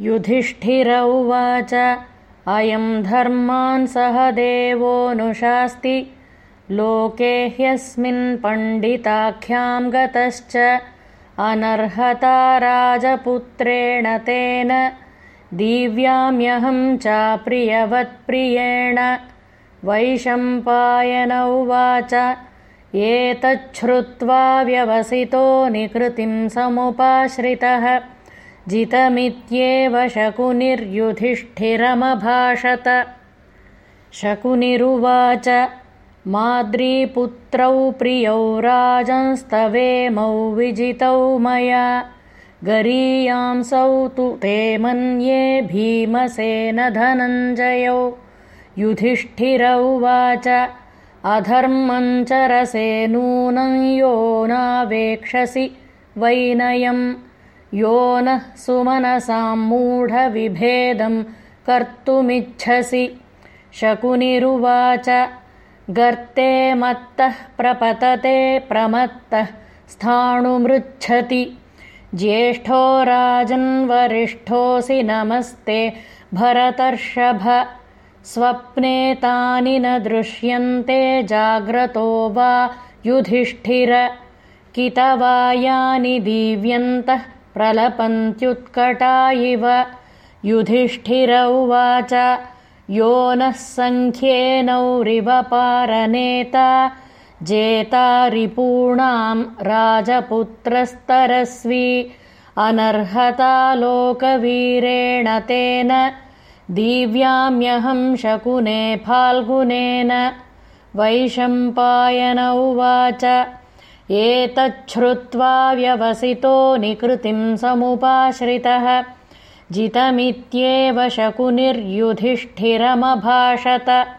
युधिष्ठिर उवाच अयम् धर्मान् सह देवोऽनुशास्ति लोके ह्यस्मिन् पण्डिताख्याम् गतश्च। अनर्हता राजपुत्रेण तेन। दिव्याम्यहम् चाप्रियवत्प्रियेण वैशम्पायन उवाच। एतच्छ्रुत्वा व्यवसितो निकृतिम् समुपाश्रितः जितमित्येव शकुनिर्युधिष्ठिरमभाषत। शकुनिरुवाच माद्रीपुत्रौ प्रियौ राजंस्तवेमौ विजितौ मया। गरीयांसौ तु ते मन्ये भीमसेन धनञ्जयौ युधिष्ठिर अधर्मञ्चरसे नूनं यो नावेक्षसि वैनयम् यो नः सुमनसां मूढविभेदम् कर्तुमिच्छसि। शकुनिरुवाच गर्ते मत्तः प्रपतते प्रमत्तः स्थाणुमृच्छति ज्येष्ठो राजन्वरिष्ठोऽसि नमस्ते भरतर्षभ स्वप्ने तानि न दृश्यन्ते जाग्रतो वा युधिष्ठिर कितवायानि दीव्यन्तः प्रलपन्त्युत्कटा इव युधिष्ठिर उवाच यो नः सङ्ख्येनौरिवपारनेता जेता रिपूणाम् राजपुत्रस्तरस्वी अनर्हता लोकवीरेण तेन दिव्याम्यहम् शकुने फाल्गुनेन वैशम्पायन उवाच एतच्छ्रुत्वा व्यवसितो निकृतिम् समुपाश्रितः। जितमित्येव शकुनिर्युधिष्ठिरमभाषत